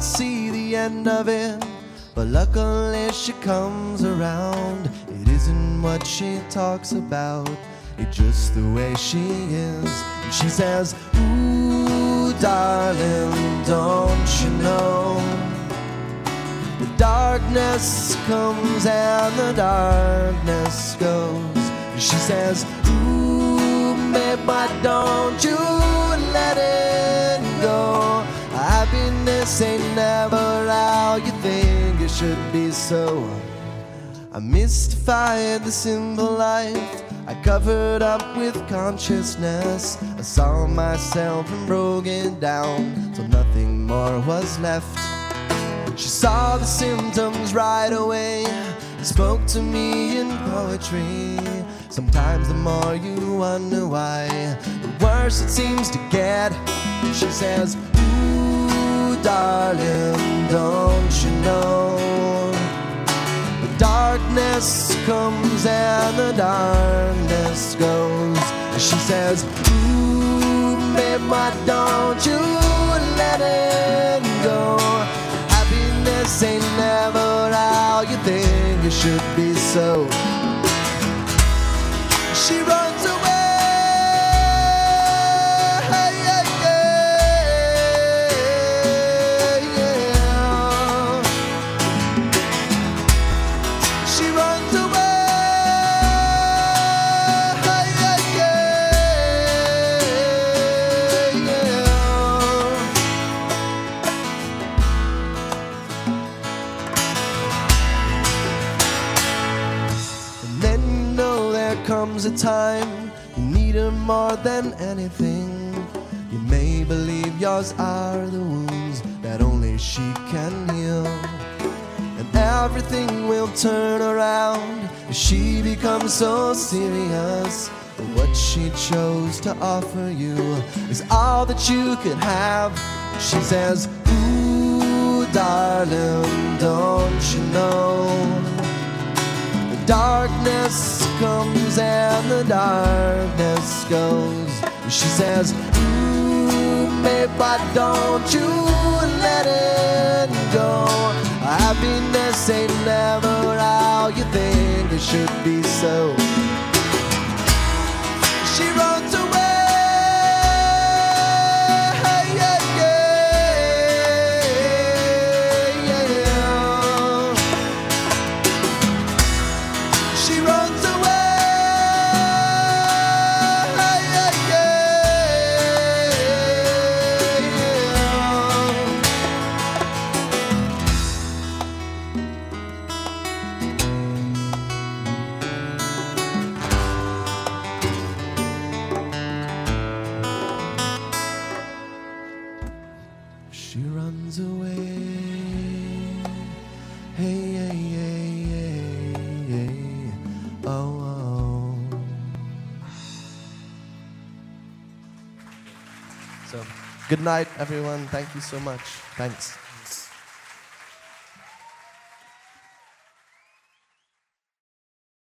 not see the end of it. But luckily she comes around. It isn't what she talks about, it's just the way she is. And she says, Ooh, darling, don't you know? The darkness comes and the darkness goes. And she says, Ooh, babe, why don't you Happiness ain't never how you think it should be so. I mystified the simple life. I covered up with consciousness. I saw myself and broke it down till nothing more was left. She saw the symptoms right away and spoke to me in poetry. Sometimes the more you wonder why, the worse it seems to get. She says, darkness comes and the darkness goes. She says, Ooh, babe, why don't you let it go? Happiness ain't never how you think it should be so. She runs comes a time you need her more than anything. You may believe yours are the wounds that only she can heal. Everything will turn around she becomes so serious. What she chose to offer you is all that you could have. She says, Ooh, darling, don't you know? The darkness comes and the darkness goes. She says, Ooh, babe, why don't you let it go? Never how you think it should be so. Runs away. Hey. Oh, oh. So, good night, everyone. Thank you so much. Thanks.